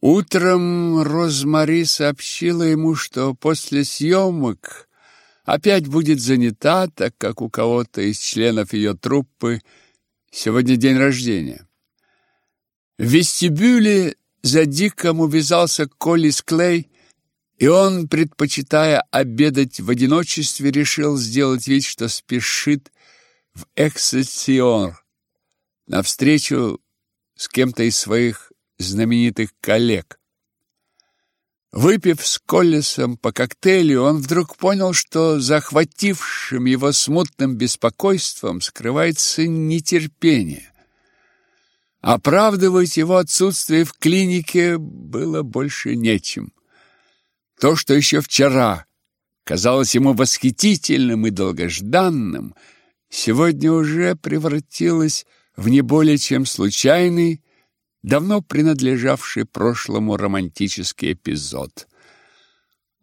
Утром Розмари сообщила ему, что после съемок опять будет занята, так как у кого-то из членов ее труппы сегодня день рождения. В вестибюле за Диком увязался Коллис Клей, и он, предпочитая обедать в одиночестве, решил сделать вид, что спешит в Эксельсиор на встречу с кем-то из своих знаменитых коллег. Выпив с Коллисом по коктейлю, он вдруг понял, что захватившим его смутным беспокойством скрывается нетерпение. Оправдывать его отсутствие в клинике было больше нечем. То, что еще вчера казалось ему восхитительным и долгожданным, сегодня уже превратилось в не более чем случайный, давно принадлежавший прошлому романтический эпизод.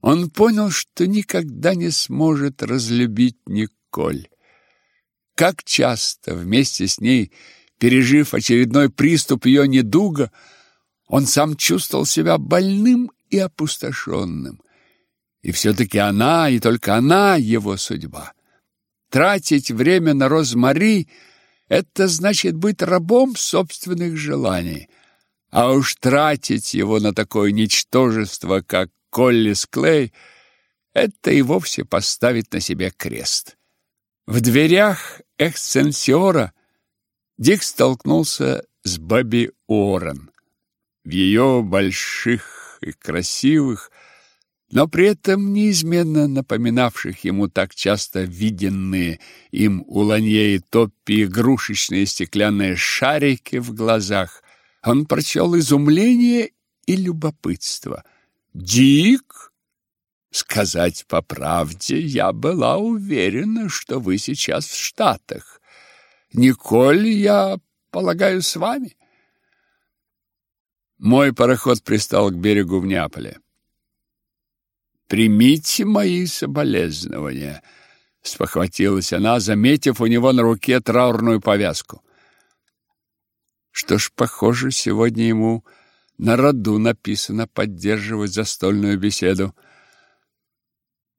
Он понял, что никогда не сможет разлюбить Николь. Как часто вместе с ней, пережив очередной приступ ее недуга, он сам чувствовал себя больным и опустошенным. И все-таки она, и только она его судьба. Тратить время на Розмари — это значит быть рабом собственных желаний. А уж тратить его на такое ничтожество, как Коллис Клей, это и вовсе поставить на себе крест. В дверях эксценсиора Дик столкнулся с Бобби Уоррен. В ее больших и красивых, но при этом неизменно напоминавших ему так часто виденные им у Ланье и Топпи игрушечные стеклянные шарики в глазах, он прочел изумление и любопытство. «Дик?» «Сказать по правде, я была уверена, что вы сейчас в Штатах. Николь, я полагаю, с вами?» Мой пароход пристал к берегу в Неаполе. Примите мои соболезнования, спохватилась она, заметив у него на руке траурную повязку. Что ж, похоже, сегодня ему на роду написано поддерживать застольную беседу.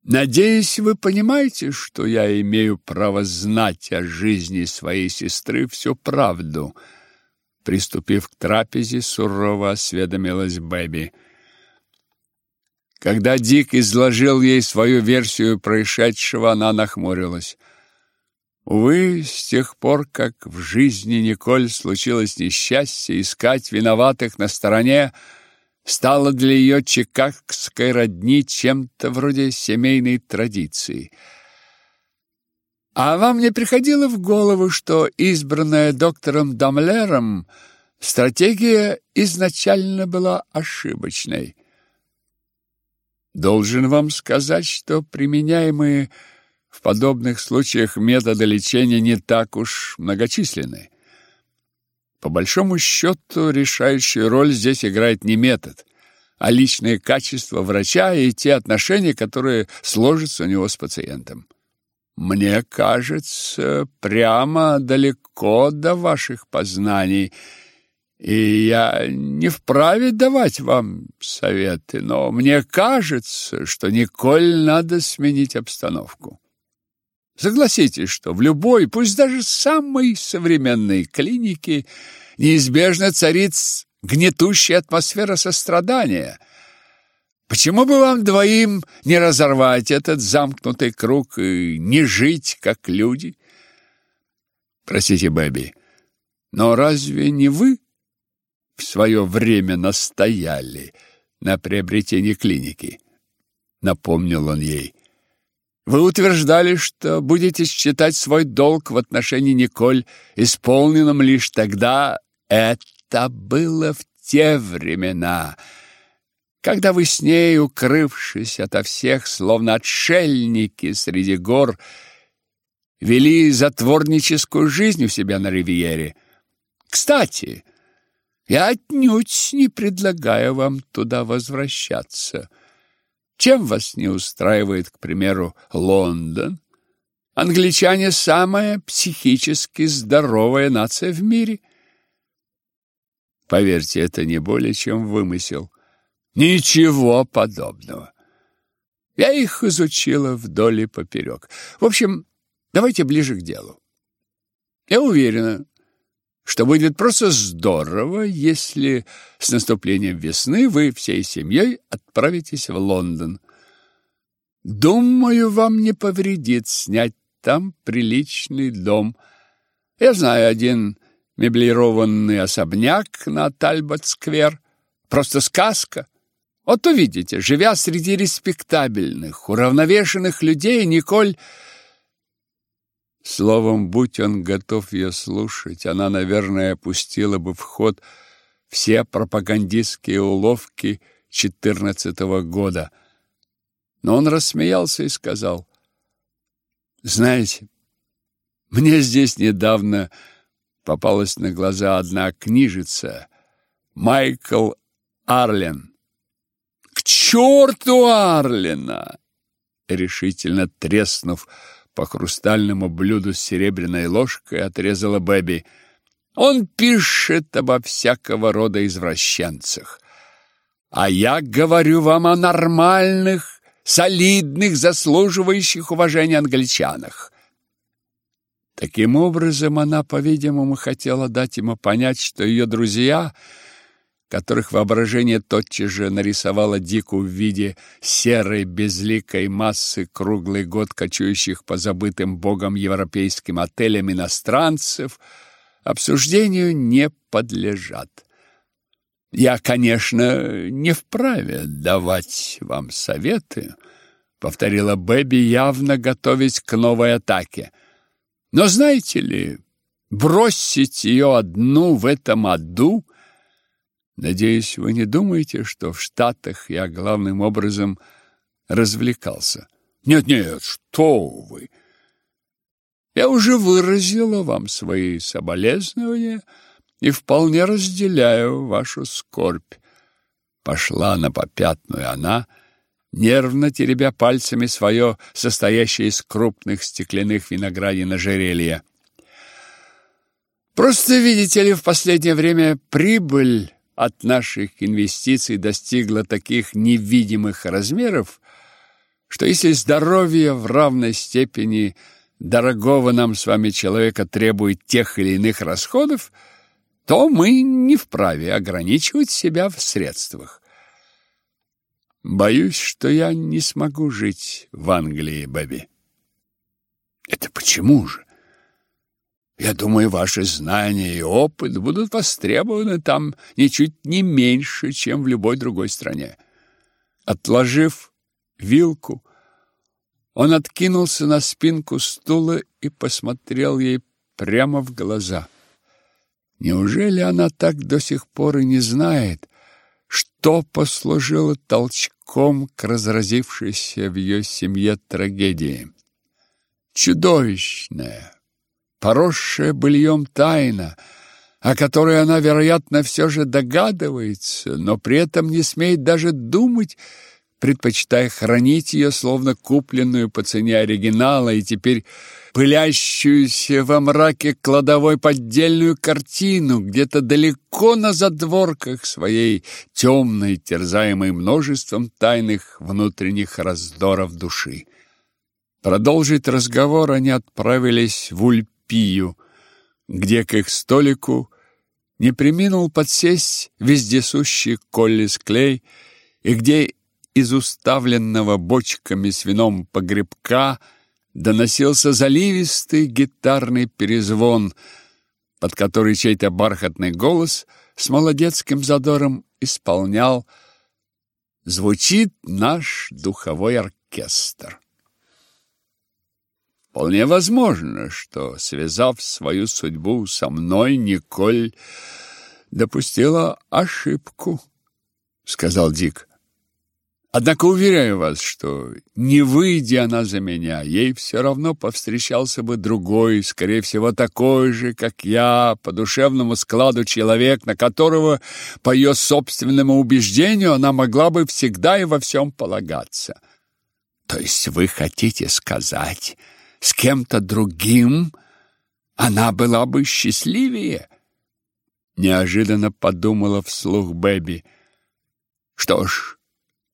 Надеюсь, вы понимаете, что я имею право знать о жизни своей сестры всю правду. Приступив к трапезе, сурово осведомилась Бэби. Когда Дик изложил ей свою версию происшедшего, она нахмурилась. Увы, с тех пор, как в жизни Николь случилось несчастье, искать виноватых на стороне стало для ее чикагской родни чем-то вроде семейной традиции. А вам не приходило в голову, что избранная доктором Дамлером стратегия изначально была ошибочной? Должен вам сказать, что применяемые в подобных случаях методы лечения не так уж многочисленны. По большому счету, решающую роль здесь играет не метод, а личные качества врача и те отношения, которые сложатся у него с пациентом. Мне кажется, прямо далеко до ваших познаний – и я не вправе давать вам советы, но мне кажется, что Николь надо сменить обстановку. Согласитесь, что в любой, пусть даже самой современной клинике неизбежно царит гнетущая атмосфера сострадания. Почему бы вам двоим не разорвать этот замкнутый круг и не жить как люди? Простите, Бэби, но разве не вы в свое время настояли на приобретении клиники. Напомнил он ей. Вы утверждали, что будете считать свой долг в отношении Николь исполненным лишь тогда. Это было в те времена, когда вы с ней, укрывшись ото всех, словно отшельники среди гор, вели затворническую жизнь у себя на ривьере. Кстати, я отнюдь не предлагаю вам туда возвращаться. Чем вас не устраивает, к примеру, Лондон? Англичане самая психически здоровая нация в мире. Поверьте, это не более чем вымысел. Ничего подобного. Я их изучила вдоль и поперек. В общем, давайте ближе к делу. Я уверена, что будет просто здорово, если с наступлением весны вы всей семьей отправитесь в Лондон. Думаю, вам не повредит снять там приличный дом. Я знаю один меблированный особняк на Тальбот-сквер. Просто сказка. Вот увидите, живя среди респектабельных, уравновешенных людей, Николь... Словом, будь он готов ее слушать, она, наверное, опустила бы в ход все пропагандистские уловки четырнадцатого года. Но он рассмеялся и сказал, «Знаете, мне здесь недавно попалась на глаза одна книжица «Майкл Арлен» к черту Арлина!» Решительно треснув по хрустальному блюду с серебряной ложкой, отрезала Бэби. «Он пишет обо всякого рода извращенцах. А я говорю вам о нормальных, солидных, заслуживающих уважения англичанах». Таким образом, она, по-видимому, хотела дать ему понять, что ее друзья – которых воображение тотчас же нарисовало Дику в виде серой безликой массы круглый год кочующих по забытым богом европейским отелям иностранцев, обсуждению не подлежат. Я, конечно, не вправе давать вам советы, повторила Бэби, явно готовясь к новой атаке. Но знаете ли, бросить ее одну в этом аду — Надеюсь, вы не думаете, что в Штатах я главным образом развлекался. Нет-нет, что вы! Я уже выразила вам свои соболезнования и вполне разделяю вашу скорбь. Пошла на попятную она, нервно теребя пальцами свое, состоящее из крупных стеклянных виноградин ожерелье. Просто, видите ли, в последнее время прибыль от наших инвестиций достигла таких невидимых размеров, что если здоровье в равной степени дорогого нам с вами человека требует тех или иных расходов, то мы не вправе ограничивать себя в средствах. Боюсь, что я не смогу жить в Англии, Бэби. Это почему же? Я думаю, ваши знания и опыт будут востребованы там ничуть не меньше, чем в любой другой стране. Отложив вилку, он откинулся на спинку стула и посмотрел ей прямо в глаза. Неужели она так до сих пор и не знает, что послужило толчком к разразившейся в ее семье трагедии? Чудовищная, поросшая быльем тайна, о которой она, вероятно, все же догадывается, но при этом не смеет даже думать, предпочитая хранить ее, словно купленную по цене оригинала и теперь пылящуюся во мраке кладовой поддельную картину где-то далеко на задворках своей темной, терзаемой множеством тайных внутренних раздоров души. Продолжить разговор они отправились в Ульп Пию, где к их столику не преминул подсесть вездесущий Коллис Клей, и где из уставленного бочками с вином погребка доносился заливистый гитарный перезвон, под который чей-то бархатный голос с молодецким задором исполнял «Звучит наш духовой оркестр». Вполне возможно, что, связав свою судьбу со мной, Николь допустила ошибку, сказал Дик. Однако уверяю вас, что не выйдя она за меня, ей все равно повстречался бы другой, скорее всего, такой же, как я, по душевному складу человек, на которого, по ее собственному убеждению, она могла бы всегда и во всем полагаться. То есть вы хотите сказать, с кем-то другим, она была бы счастливее. Неожиданно подумала вслух Бэби. Что ж,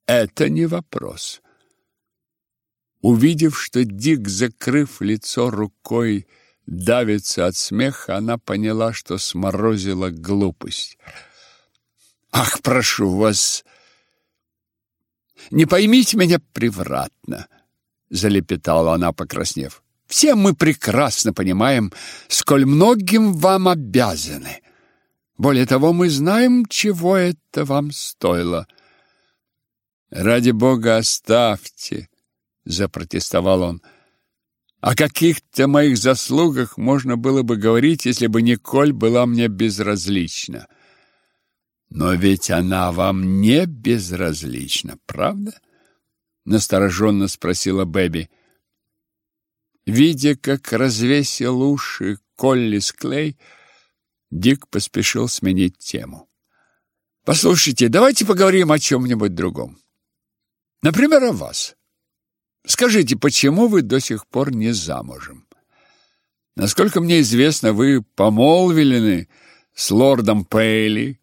это не вопрос. Увидев, что Дик, закрыв лицо рукой, давится от смеха, она поняла, что сморозила глупость. «Ах, прошу вас, не поймите меня превратно», — залепетала она, покраснев. «Все мы прекрасно понимаем, сколь многим вам обязаны. Более того, мы знаем, чего это вам стоило». «Ради бога, оставьте!» — запротестовал он. «О каких-то моих заслугах можно было бы говорить, если бы Николь была мне безразлична». «Но ведь она вам не безразлична, правда?» — настороженно спросила Бэби. Видя, как развесил уши Колли Склей, Дик поспешил сменить тему. «Послушайте, давайте поговорим о чем-нибудь другом. Например, о вас. Скажите, почему вы до сих пор не замужем? Насколько мне известно, вы помолвлены с лордом Пейли,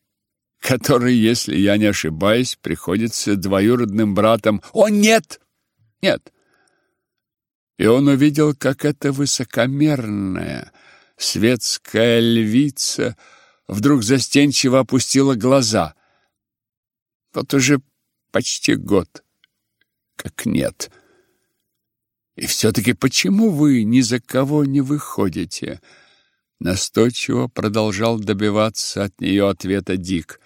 который, если я не ошибаюсь, приходится двоюродным братом. О, нет! Нет! И он увидел, как эта высокомерная светская львица вдруг застенчиво опустила глаза. Вот уже почти год как нет. И все-таки почему вы ни за кого не выходите? Настойчиво продолжал добиваться от нее ответа Дик.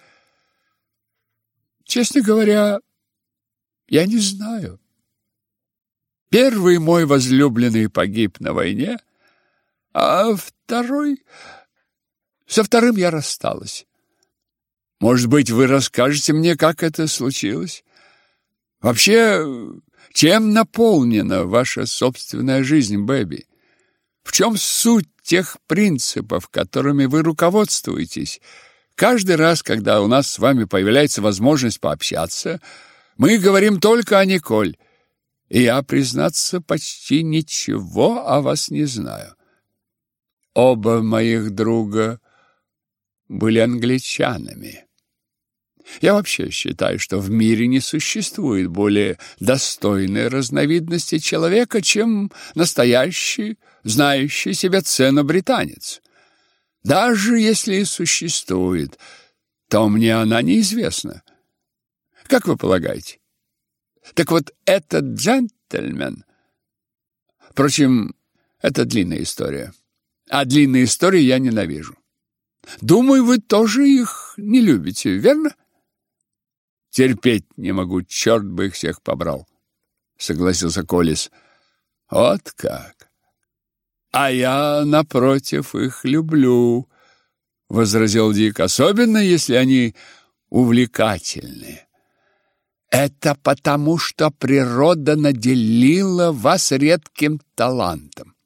Честно говоря, я не знаю. Первый мой возлюбленный погиб на войне, а второй... Со вторым я рассталась. Может быть, вы расскажете мне, как это случилось? Вообще, чем наполнена ваша собственная жизнь, Бэби? В чем суть тех принципов, которыми вы руководствуетесь? Каждый раз, когда у нас с вами появляется возможность пообщаться, мы говорим только о Николь. И я, признаться, почти ничего о вас не знаю. Оба моих друга были англичанами. Я вообще считаю, что в мире не существует более достойной разновидности человека, чем настоящий, знающий себе цену британец. Даже если и существует, то мне она неизвестна. Как вы полагаете? Так вот, этот джентльмен... Впрочем, это длинная история. А длинные истории я ненавижу. Думаю, вы тоже их не любите, верно? Терпеть не могу, черт бы их всех побрал, согласился Колис. Вот как. А я напротив их люблю, возразил Дик, особенно если они увлекательные. Это потому, что природа наделила вас редким талантом.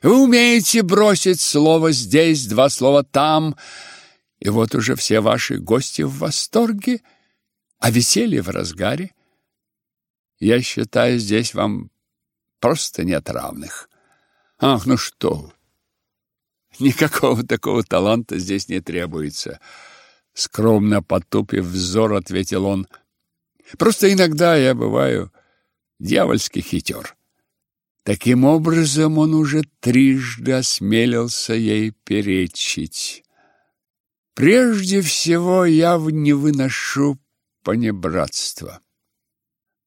Вы умеете бросить слово здесь, два слова там, и вот уже все ваши гости в восторге — а веселье в разгаре. Я считаю, здесь вам просто нет равных. Ах, ну что Никакого такого таланта здесь не требуется. Скромно потупив взор, ответил он. Просто иногда я бываю дьявольски хитер. Таким образом, он уже трижды осмелился ей перечить. Прежде всего, я не выношу понебратства.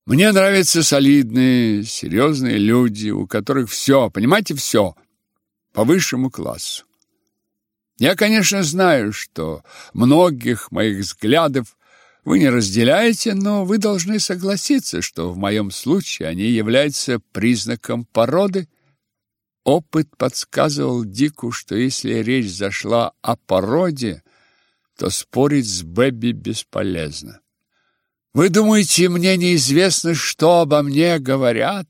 Мне нравятся солидные, серьезные люди, у которых все, понимаете, все по высшему классу. Я, конечно, знаю, что многих моих взглядов вы не разделяете, но вы должны согласиться, что в моем случае они являются признаком породы. Опыт подсказывал Дику, что если речь зашла о породе, то спорить с Бэби бесполезно. Вы думаете, мне неизвестно, что обо мне говорят?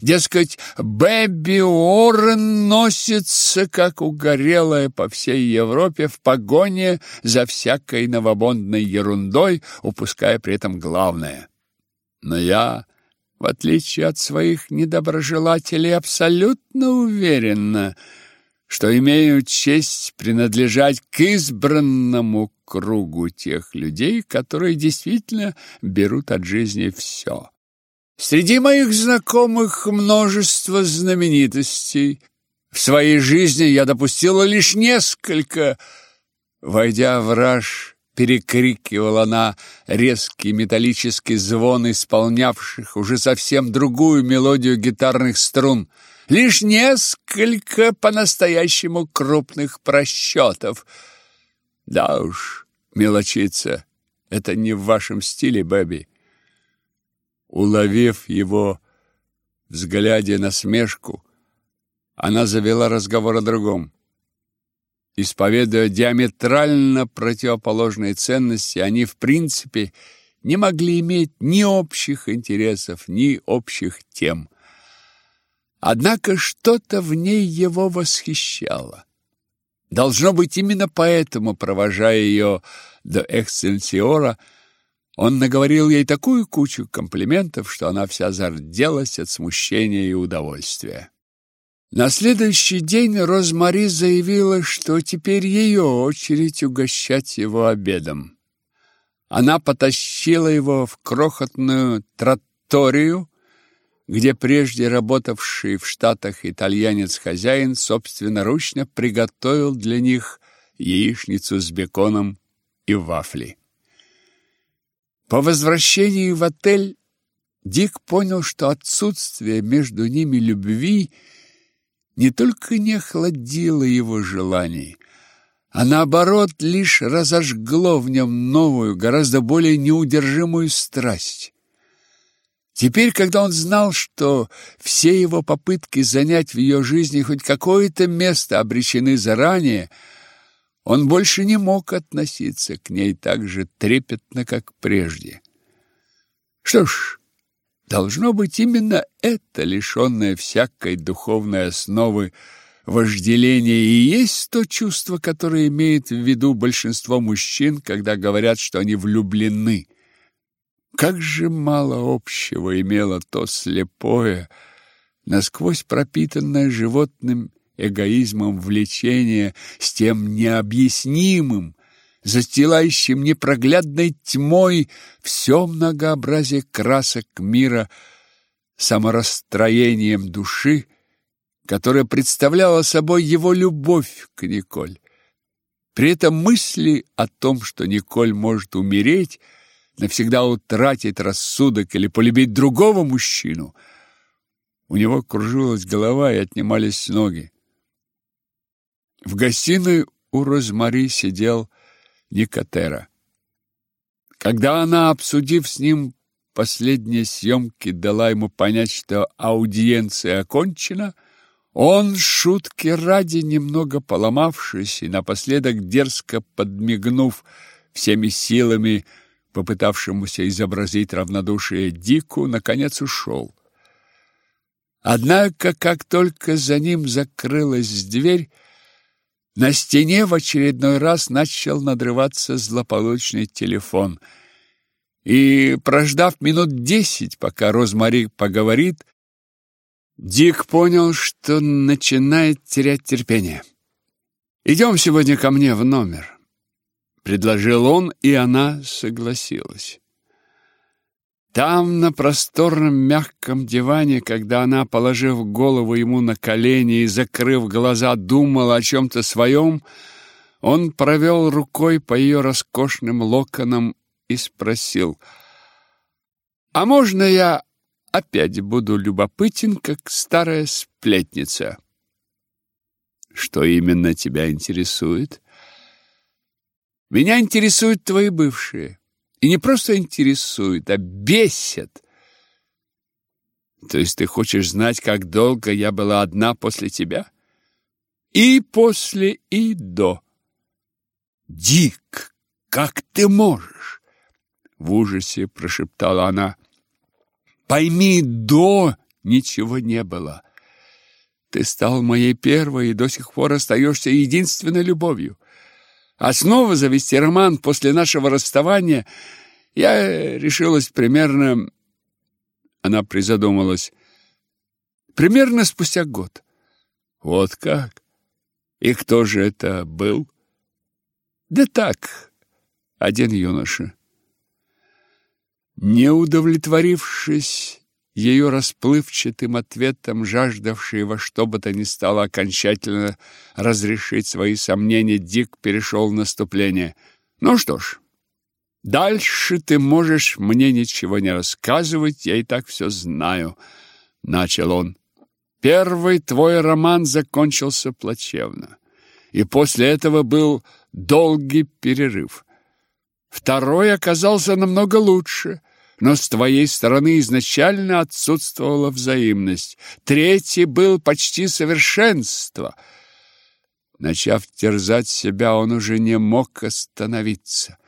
Дескать, Бэби Уоррен носится, как угорелая по всей Европе в погоне за всякой новобондной ерундой, упуская при этом главное. Но я, в отличие от своих недоброжелателей, абсолютно уверена, что имею честь принадлежать к избранному кругу тех людей, которые действительно берут от жизни все. Среди моих знакомых множество знаменитостей. В своей жизни я допустила лишь несколько. Войдя в раж, перекрикивала она резкий металлический звон исполнявших уже совсем другую мелодию гитарных струн. Лишь несколько по-настоящему крупных просчетов. Да уж, мелочиться, это не в вашем стиле, Бэби. Уловив его взгляде насмешку, она завела разговор о другом. Исповедуя диаметрально противоположные ценности, они, в принципе, не могли иметь ни общих интересов, ни общих тем. Однако что-то в ней его восхищало. Должно быть, именно поэтому, провожая ее до Эксцельсиора, он наговорил ей такую кучу комплиментов, что она вся зарделась от смущения и удовольствия. На следующий день Розмари заявила, что теперь ее очередь угощать его обедом. Она потащила его в крохотную тратторию, где прежде работавший в Штатах итальянец-хозяин собственноручно приготовил для них яичницу с беконом и вафли. По возвращении в отель Дик понял, что отсутствие между ними любви не только не охладило его желаний, а наоборот лишь разожгло в нем новую, гораздо более неудержимую страсть. Теперь, когда он знал, что все его попытки занять в ее жизни хоть какое-то место обречены заранее, он больше не мог относиться к ней так же трепетно, как прежде. Что ж, должно быть именно это, лишенное всякой духовной основы, вожделение и есть то чувство, которое имеет в виду большинство мужчин, когда говорят, что они влюблены. Как же мало общего имело то слепое, насквозь пропитанное животным эгоизмом влечения с тем необъяснимым, застилающим непроглядной тьмой все многообразие красок мира саморастроением души, которое представляло собой его любовь к Николь. При этом мысли о том, что Николь может умереть, навсегда утратить рассудок или полюбить другого мужчину, у него кружилась голова и отнимались ноги. В гостиной у Розмари сидел Никотера. Когда она, обсудив с ним последние съемки, дала ему понять, что аудиенция окончена, он, шутки ради, немного поломавшись и напоследок дерзко подмигнув всеми силами, попытавшемуся изобразить равнодушие Дику, наконец ушел. Однако, как только за ним закрылась дверь, на стене в очередной раз начал надрываться злополучный телефон. И, прождав минут десять, пока Розмари поговорит, Дик понял, что начинает терять терпение. «Идем сегодня ко мне в номер», — предложил он, и она согласилась. Там, на просторном мягком диване, когда она, положив голову ему на колени и закрыв глаза, думала о чем-то своем, он провел рукой по ее роскошным локонам и спросил, «А можно я опять буду любопытен, как старая сплетница?» «Что именно тебя интересует?» «Меня интересуют твои бывшие». И не просто интересует, а бесит. То есть ты хочешь знать, как долго я была одна после тебя? И после, и до. Дик, как ты можешь? В ужасе прошептала она. Пойми, до ничего не было. Ты стал моей первой и до сих пор остаешься единственной любовью. А снова завести роман после нашего расставания я решилась примерно... Она призадумалась. Примерно спустя год. Вот как? И кто же это был? Да так, один юноша. Не удовлетворившись ее расплывчатым ответом, жаждавший во что бы то ни стало окончательно разрешить свои сомнения, Дик перешел в наступление. «Ну что ж, дальше ты можешь мне ничего не рассказывать, я и так все знаю», — начал он. «Первый твой роман закончился плачевно, и после этого был долгий перерыв. Второй оказался намного лучше» но с твоей стороны изначально отсутствовала взаимность. Третий был почти совершенство. Начав терзать себя, он уже не мог остановиться.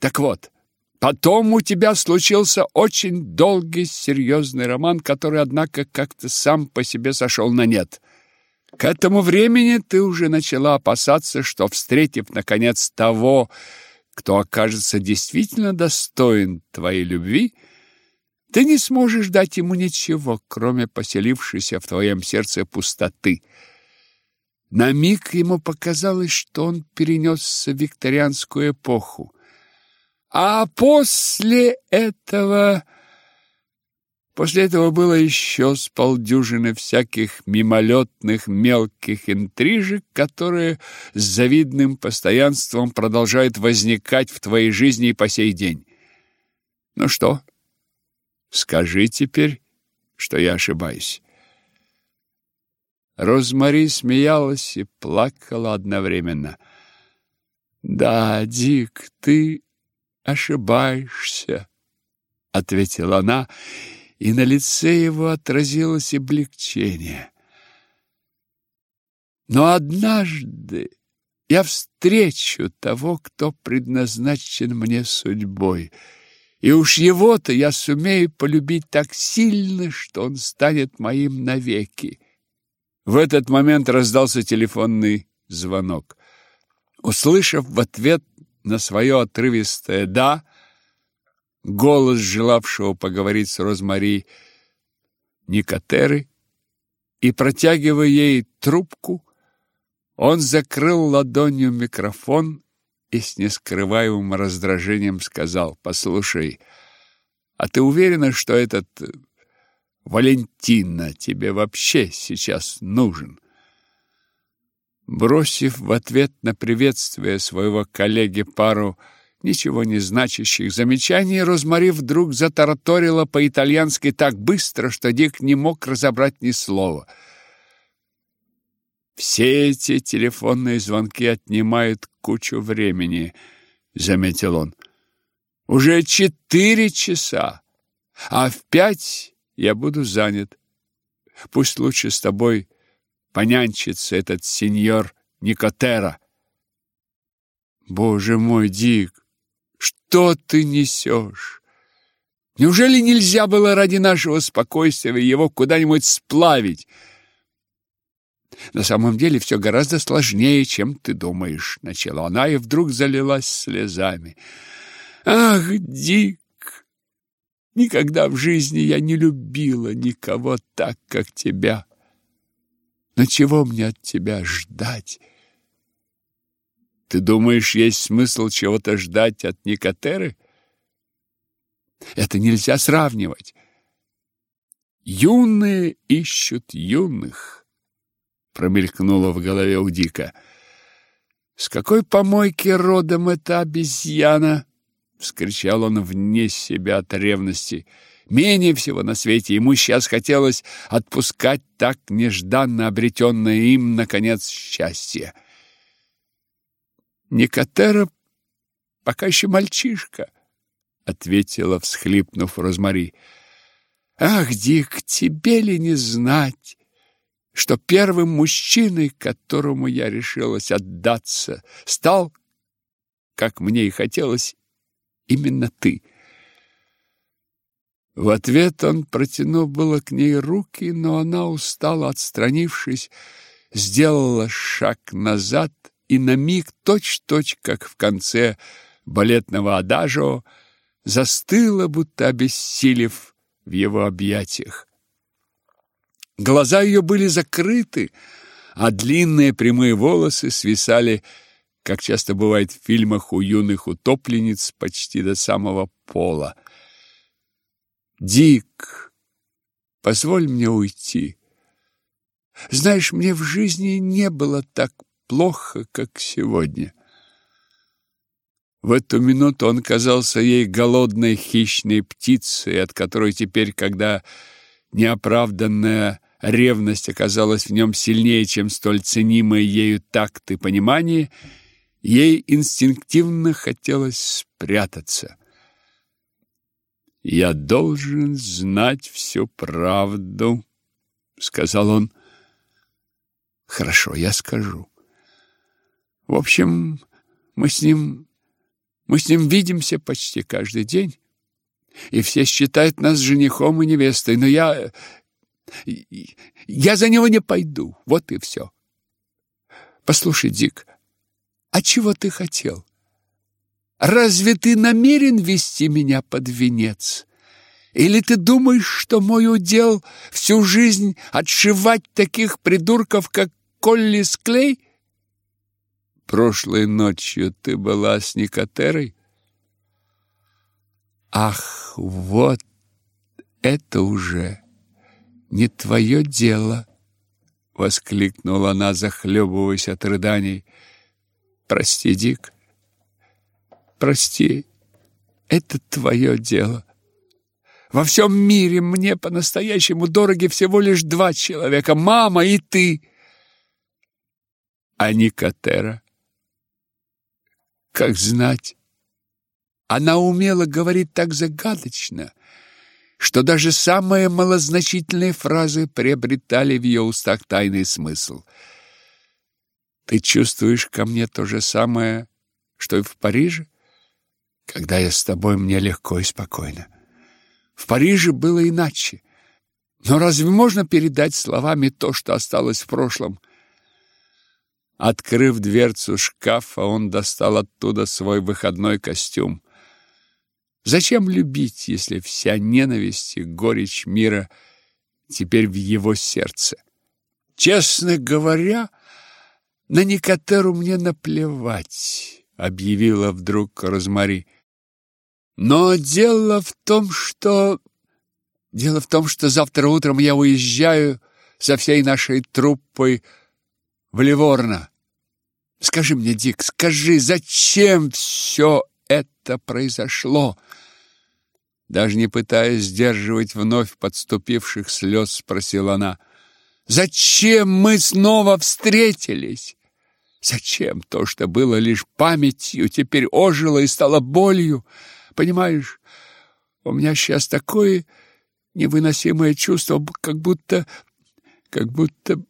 Так вот, потом у тебя случился очень долгий серьезный роман, который, однако, как-то сам по себе сошел на нет. К этому времени ты уже начала опасаться, что, встретив, наконец, того, кто окажется действительно достоин твоей любви, ты не сможешь дать ему ничего, кроме поселившейся в твоем сердце пустоты. На миг ему показалось, что он перенесся в викторианскую эпоху. А после этого... После этого было еще с полдюжины всяких мимолетных мелких интрижек, которые с завидным постоянством продолжают возникать в твоей жизни и по сей день. Ну что, скажи теперь, что я ошибаюсь. Розмари смеялась и плакала одновременно. «Да, Дик, ты ошибаешься», — ответила она, — и на лице его отразилось облегчение. Но однажды я встречу того, кто предназначен мне судьбой, и уж его-то я сумею полюбить так сильно, что он станет моим навеки. В этот момент раздался телефонный звонок. Услышав в ответ на свое отрывистое «да», голос желавшего поговорить с Розмари Никотеры, и, протягивая ей трубку, он закрыл ладонью микрофон и с нескрываемым раздражением сказал, «Послушай, а ты уверена, что этот э, Валентина тебе вообще сейчас нужен?» Бросив в ответ на приветствие своего коллеги пару ничего не значащих замечаний, Розмари вдруг затараторила по-итальянски так быстро, что Дик не мог разобрать ни слова. «Все эти телефонные звонки отнимают кучу времени», — заметил он. «Уже четыре часа, а в пять я буду занят. Пусть лучше с тобой понянчится этот сеньор Никотера». «Боже мой, Дик, что ты несешь? Неужели нельзя было ради нашего спокойствия его куда-нибудь сплавить? На самом деле все гораздо сложнее, чем ты думаешь, начала она и вдруг залилась слезами. Ах, Дик, никогда в жизни я не любила никого так, как тебя. Но чего мне от тебя ждать? Ты думаешь, есть смысл чего-то ждать от Никотеры? Это нельзя сравнивать. Юные ищут юных, промелькнуло в голове у Дика. С какой помойки родом эта обезьяна? вскричал он вне себя от ревности. Менее всего на свете ему сейчас хотелось отпускать так нежданно обретенное им наконец счастье. Никотера пока еще мальчишка, ответила, всхлипнув Розмари. Ах, Дик, тебе ли не знать, что первым мужчиной, которому я решилась отдаться, стал, как мне и хотелось, именно ты. В ответ он протянул было к ней руки, но она устала, отстранившись, сделала шаг назад и на миг точь-точь, как в конце балетного адажио, застыла, будто обессилев в его объятиях. Глаза ее были закрыты, а длинные прямые волосы свисали, как часто бывает в фильмах у юных утопленниц, почти до самого пола. «Дик, позволь мне уйти. Знаешь, мне в жизни не было так плохо, как сегодня». В эту минуту он казался ей голодной хищной птицей, от которой теперь, когда неоправданная ревность оказалась в нем сильнее, чем столь ценимые ею такт и понимание, ей инстинктивно хотелось спрятаться. «Я должен знать всю правду», — сказал он. «Хорошо, я скажу. В общем, мы с ним мы с ним видимся почти каждый день, и все считают нас женихом и невестой, но я... я за него не пойду, вот и все. Послушай, Дик, а чего ты хотел? Разве ты намерен вести меня под венец? Или ты думаешь, что мой удел всю жизнь отшивать таких придурков, как Колли Склей? Прошлой ночью ты была с Никотерой? Ах, вот это уже не твое дело, воскликнула она, захлебываясь от рыданий. Прости, Дик. Прости. Это твое дело. Во всем мире мне по-настоящему дороги всего лишь два человека: мама и ты. А Никотера как знать? Она умела говорить так загадочно, что даже самые малозначительные фразы приобретали в ее устах тайный смысл. Ты чувствуешь ко мне то же самое, что и в Париже? Когда я с тобой, мне легко и спокойно. В Париже было иначе. Но разве можно передать словами то, что осталось в прошлом? Открыв дверцу шкафа, он достал оттуда свой выходной костюм. Зачем любить, если вся ненависть и горечь мира теперь в его сердце? Честно говоря, на Никотеру мне наплевать, объявила вдруг Розмари. Но дело в том, что дело в том, что завтра утром я уезжаю со всей нашей труппой в Ливорно. Скажи мне, Дик, скажи, зачем все это произошло? Даже не пытаясь сдерживать вновь подступивших слез, спросила она. Зачем мы снова встретились? Зачем то, что было лишь памятью, теперь ожило и стало болью? Понимаешь, у меня сейчас такое невыносимое чувство, как будто... как будто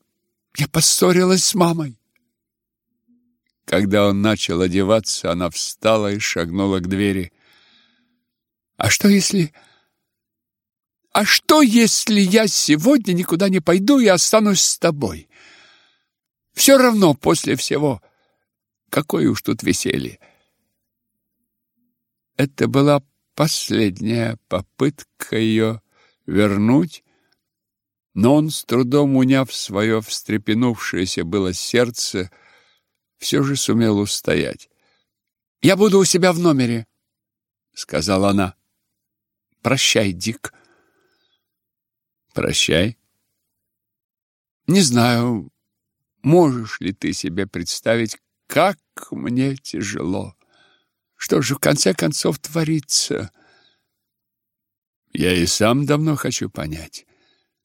я поссорилась с мамой. Когда он начал одеваться, она встала и шагнула к двери. А что если А что если я сегодня никуда не пойду и останусь с тобой? Все равно после всего какое уж тут веселье. Это была последняя попытка ее вернуть, но он с трудом уняв свое встрепенувшееся было сердце, все же сумел устоять. «Я буду у себя в номере», — сказала она. «Прощай, Дик». «Прощай». «Не знаю, можешь ли ты себе представить, как мне тяжело. Что же в конце концов творится?» «Я и сам давно хочу понять.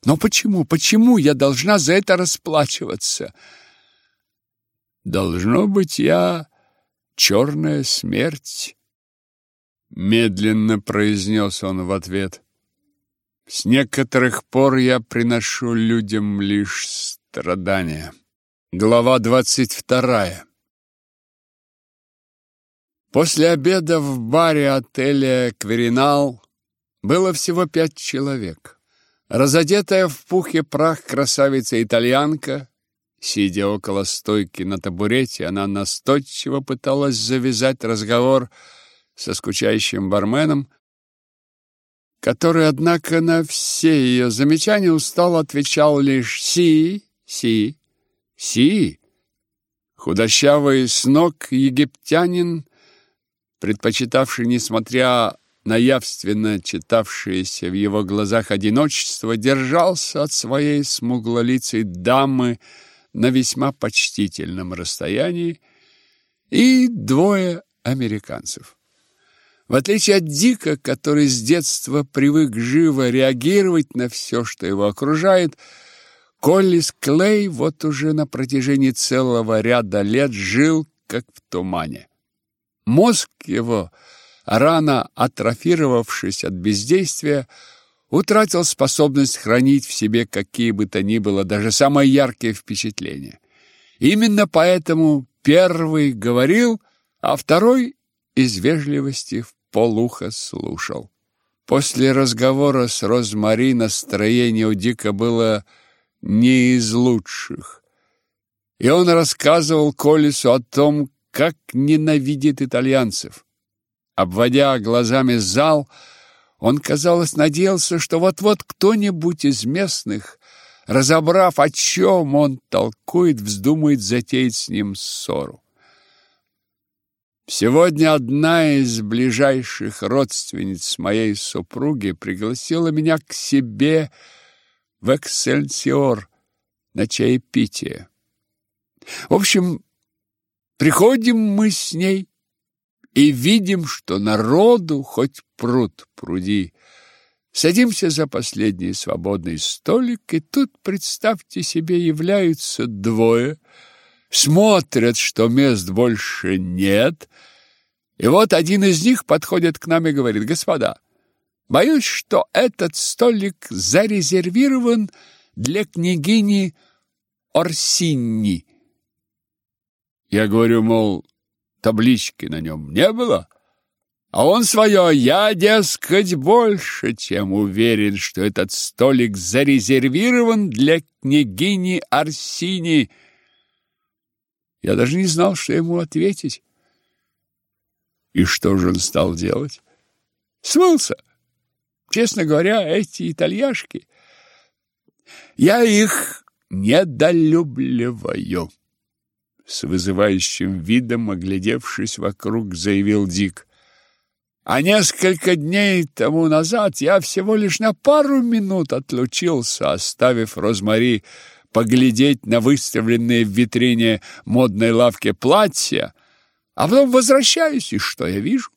Но почему, почему я должна за это расплачиваться?» Должно быть, я черная смерть, медленно произнес он в ответ. С некоторых пор я приношу людям лишь страдания. Глава двадцать вторая. После обеда в баре отеля Кверинал было всего пять человек. Разодетая в пух и прах красавица-итальянка Сидя около стойки на табурете, она настойчиво пыталась завязать разговор со скучающим барменом, который, однако, на все ее замечания устало отвечал лишь «си, си» Си, худощавый с ног египтянин, предпочитавший, несмотря на явственно читавшееся в его глазах одиночество, держался от своей смуглолицей дамы на весьма почтительном расстоянии, и двое американцев. В отличие от Дика, который с детства привык живо реагировать на все, что его окружает, Коллис Клей вот уже на протяжении целого ряда лет жил как в тумане. Мозг его – рано атрофировавшись от бездействия, утратил способность хранить в себе какие бы то ни было даже самые яркие впечатления. Именно поэтому первый говорил, а второй из вежливости в полухо слушал. После разговора с Розмари настроение у Дика было не из лучших. И он рассказывал Колесу о том, как ненавидит итальянцев. Обводя глазами зал, он, казалось, надеялся, что вот-вот кто-нибудь из местных, разобрав, о чем он толкует, вздумает затеять с ним ссору. Сегодня одна из ближайших родственниц моей супруги пригласила меня к себе в Эксельсиор на чаепитие. В общем, приходим мы с ней и видим, что народу хоть пруд пруди. Садимся за последний свободный столик, и тут, представьте себе, являются двое, смотрят, что мест больше нет, и вот один из них подходит к нам и говорит, «Господа, боюсь, что этот столик зарезервирован для княгини Орсинни». Я говорю, мол, таблички на нем не было. А он свое «я, дескать, больше, чем уверен, что этот столик зарезервирован для княгини Арсини». Я даже не знал, что ему ответить. И что же он стал делать? Смылся. Честно говоря, эти итальяшки, я их недолюбливаю с вызывающим видом, оглядевшись вокруг, заявил Дик. А несколько дней тому назад я всего лишь на пару минут отлучился, оставив Розмари поглядеть на выставленные в витрине модной лавки платья, а потом возвращаюсь, и что я вижу?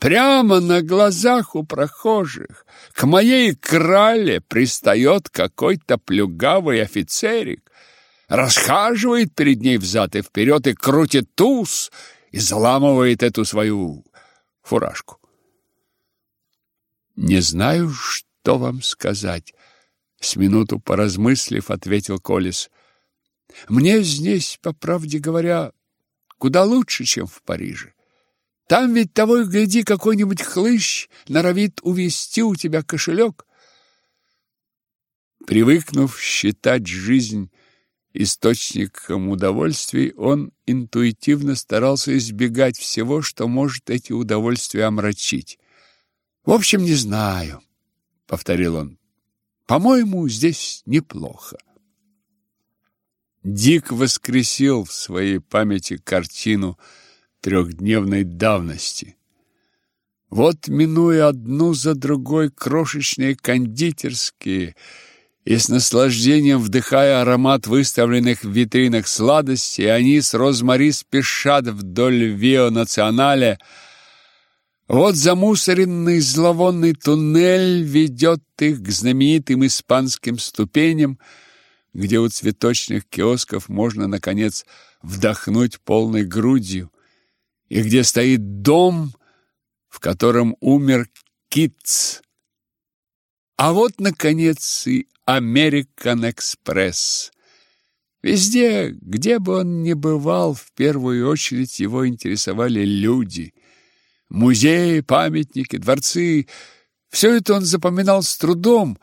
Прямо на глазах у прохожих к моей крале пристает какой-то плюгавый офицерик расхаживает перед ней взад и вперед и крутит туз и заламывает эту свою фуражку. Не знаю, что вам сказать, с минуту поразмыслив, ответил Колес. Мне здесь, по правде говоря, куда лучше, чем в Париже. Там ведь того и гляди, какой-нибудь хлыщ норовит увести у тебя кошелек. Привыкнув считать жизнь источником удовольствий, он интуитивно старался избегать всего, что может эти удовольствия омрачить. «В общем, не знаю», — повторил он. «По-моему, здесь неплохо». Дик воскресил в своей памяти картину трехдневной давности. Вот, минуя одну за другой крошечные кондитерские, и с наслаждением вдыхая аромат выставленных в витринах сладостей, они с Розмари спешат вдоль Вио Национале. Вот замусоренный зловонный туннель ведет их к знаменитым испанским ступеням, где у цветочных киосков можно, наконец, вдохнуть полной грудью, и где стоит дом, в котором умер Китс. А вот, наконец, и Американ Экспресс. Везде, где бы он ни бывал, в первую очередь его интересовали люди. Музеи, памятники, дворцы — все это он запоминал с трудом,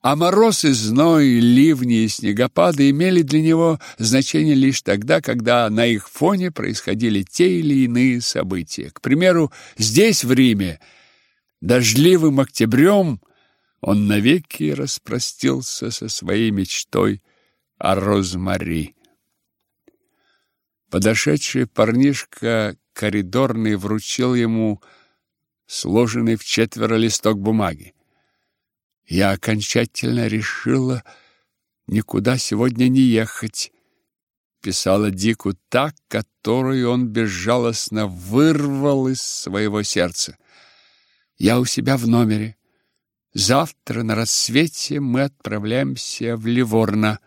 а мороз и зной, ливни и снегопады имели для него значение лишь тогда, когда на их фоне происходили те или иные события. К примеру, здесь, в Риме, дождливым октябрем – он навеки распростился со своей мечтой о Розмари. Подошедший парнишка коридорный вручил ему сложенный в четверо листок бумаги. Я окончательно решила никуда сегодня не ехать, писала Дику так, которую он безжалостно вырвал из своего сердца. Я у себя в номере. Завтра на рассвете мы отправляемся в Ливорно.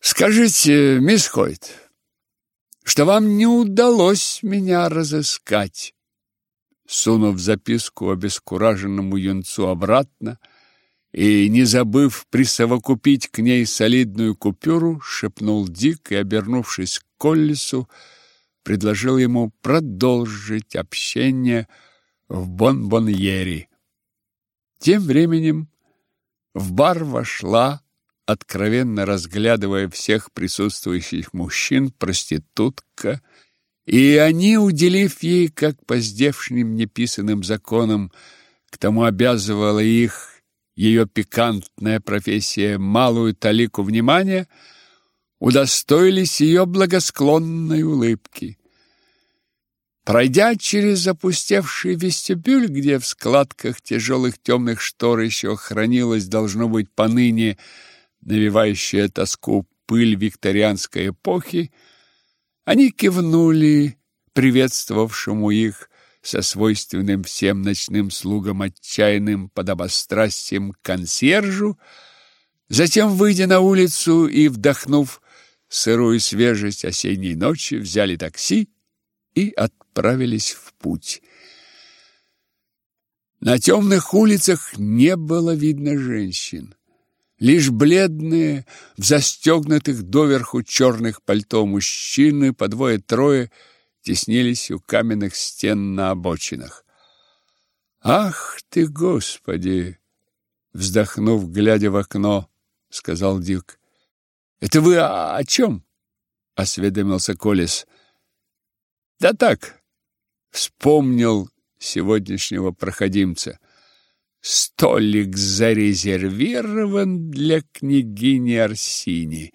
Скажите, мисс Хойт, что вам не удалось меня разыскать. Сунув записку обескураженному юнцу обратно и, не забыв присовокупить к ней солидную купюру, шепнул Дик и, обернувшись к Коллису, предложил ему продолжить общение в Бонбоньери. Тем временем в бар вошла откровенно разглядывая всех присутствующих мужчин, проститутка, и они, уделив ей, как по здешним неписанным законам, к тому обязывала их ее пикантная профессия малую талику внимания, удостоились ее благосклонной улыбки. Пройдя через опустевший вестибюль, где в складках тяжелых темных штор еще хранилось, должно быть, поныне навевающая тоску пыль викторианской эпохи, они кивнули приветствовавшему их со свойственным всем ночным слугам отчаянным подобострастием консьержу, затем, выйдя на улицу и вдохнув сырую свежесть осенней ночи, взяли такси и отправились в путь. На темных улицах не было видно женщин. Лишь бледные, в застегнутых доверху черных пальто мужчины по двое-трое теснились у каменных стен на обочинах. «Ах ты, Господи!» Вздохнув, глядя в окно, сказал Дик. «Это вы о, о чем?» — осведомился Колес. «Да так, вспомнил сегодняшнего проходимца». Столик зарезервирован для княгини Арсини.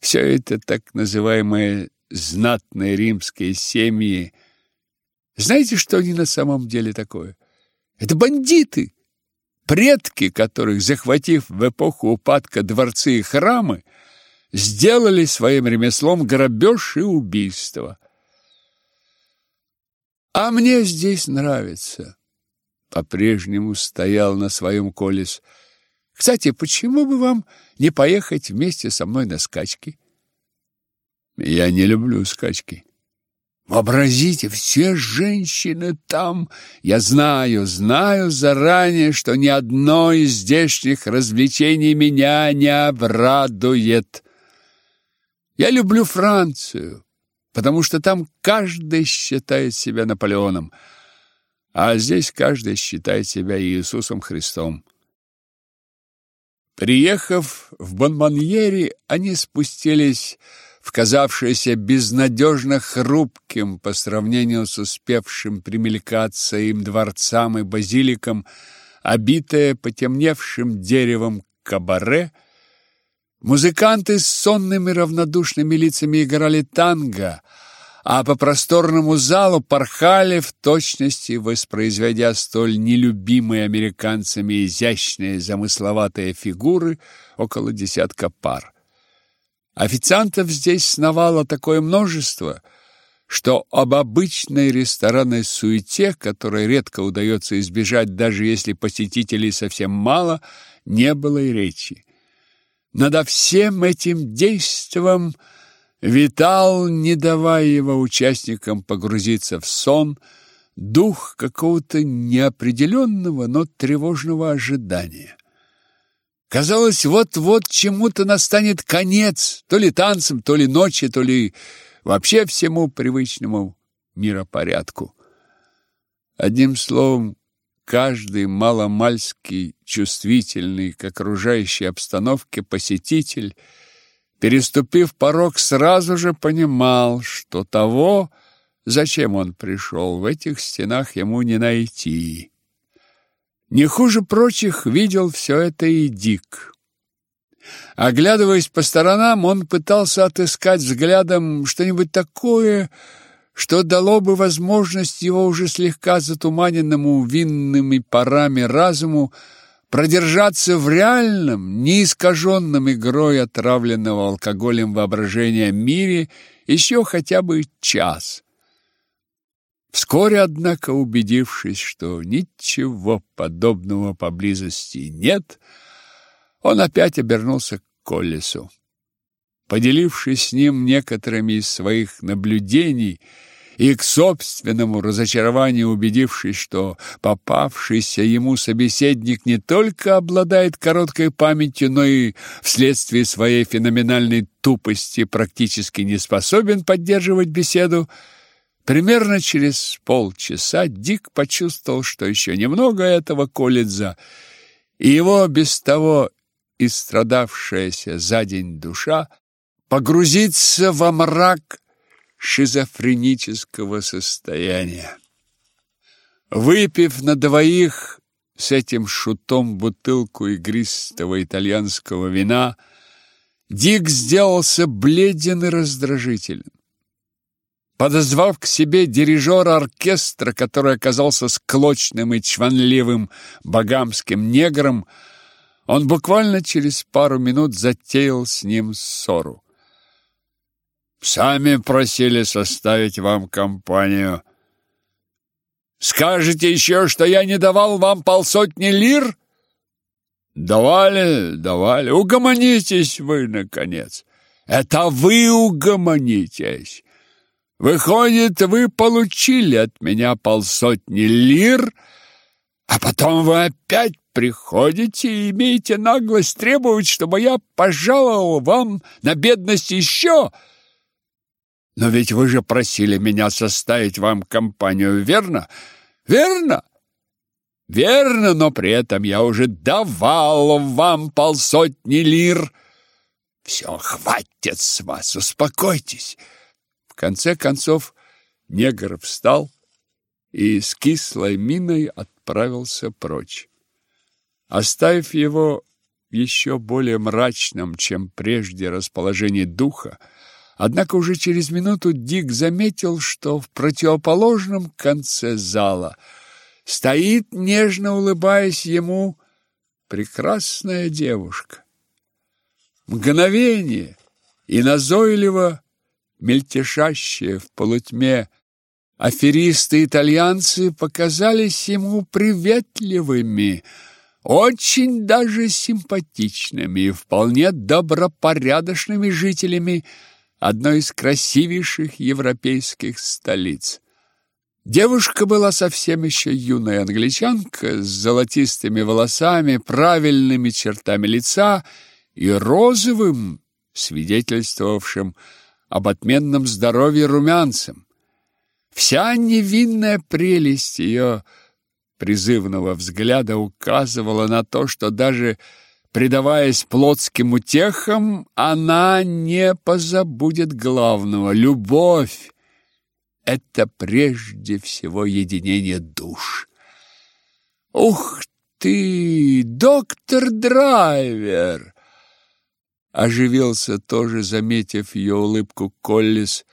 Все это так называемые знатные римские семьи. Знаете, что они на самом деле такое? Это бандиты, предки которых, захватив в эпоху упадка дворцы и храмы, сделали своим ремеслом грабеж и убийство. А мне здесь нравится по-прежнему стоял на своем колес. Кстати, почему бы вам не поехать вместе со мной на скачки? Я не люблю скачки. Вообразите, все женщины там. Я знаю, знаю заранее, что ни одно из здешних развлечений меня не обрадует. Я люблю Францию, потому что там каждый считает себя Наполеоном а здесь каждый считает себя Иисусом Христом. Приехав в Бонбоньери, они спустились в казавшееся безнадежно хрупким по сравнению с успевшим примелькаться им дворцам и базиликам, обитое потемневшим деревом кабаре, музыканты с сонными равнодушными лицами играли танго – а по просторному залу порхали в точности, воспроизводя столь нелюбимые американцами изящные замысловатые фигуры около десятка пар. Официантов здесь сновало такое множество, что об обычной ресторанной суете, которой редко удается избежать, даже если посетителей совсем мало, не было и речи. Над всем этим действом – витал, не давая его участникам погрузиться в сон, дух какого-то неопределенного, но тревожного ожидания. Казалось, вот-вот чему-то настанет конец, то ли танцам, то ли ночи, то ли вообще всему привычному миропорядку. Одним словом, каждый маломальский чувствительный к окружающей обстановке посетитель – переступив порог, сразу же понимал, что того, зачем он пришел, в этих стенах ему не найти. Не хуже прочих видел все это и Дик. Оглядываясь по сторонам, он пытался отыскать взглядом что-нибудь такое, что дало бы возможность его уже слегка затуманенному винными парами разуму продержаться в реальном, неискаженном игрой отравленного алкоголем воображения мире еще хотя бы час. Вскоре, однако, убедившись, что ничего подобного поблизости нет, он опять обернулся к Коллесу. Поделившись с ним некоторыми из своих наблюдений и к собственному разочарованию убедившись, что попавшийся ему собеседник не только обладает короткой памятью, но и вследствие своей феноменальной тупости практически не способен поддерживать беседу, Примерно через полчаса Дик почувствовал, что еще немного этого колледжа, и его без того истрадавшаяся за день душа погрузится во мрак шизофренического состояния. Выпив на двоих с этим шутом бутылку игристого итальянского вина, Дик сделался бледен и раздражителен. Подозвав к себе дирижера оркестра, который оказался склочным и чванливым багамским негром, он буквально через пару минут затеял с ним ссору. «Сами просили составить вам компанию. Скажете еще, что я не давал вам полсотни лир?» «Давали, давали. Угомонитесь вы, наконец!» «Это вы угомонитесь!» Выходит, вы получили от меня полсотни лир, а потом вы опять приходите и имеете наглость требовать, чтобы я пожаловал вам на бедность еще. Но ведь вы же просили меня составить вам компанию, верно? Верно? Верно, но при этом я уже давал вам полсотни лир. Все, хватит с вас, успокойтесь конце концов негр встал и с кислой миной отправился прочь. Оставив его в еще более мрачном, чем прежде, расположении духа, однако уже через минуту Дик заметил, что в противоположном конце зала стоит, нежно улыбаясь ему, прекрасная девушка. Мгновение и назойливо мельтешащие в полутьме аферисты-итальянцы показались ему приветливыми, очень даже симпатичными и вполне добропорядочными жителями одной из красивейших европейских столиц. Девушка была совсем еще юная англичанка с золотистыми волосами, правильными чертами лица и розовым, свидетельствовавшим об отменном здоровье румянцем. Вся невинная прелесть ее призывного взгляда указывала на то, что даже предаваясь плотским утехам, она не позабудет главного. Любовь — это прежде всего единение душ. «Ух ты, доктор Драйвер!» Оживился тоже, заметив ее улыбку Коллис.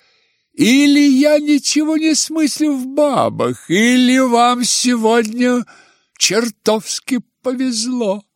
Или я ничего не смыслю в бабах, или вам сегодня чертовски повезло.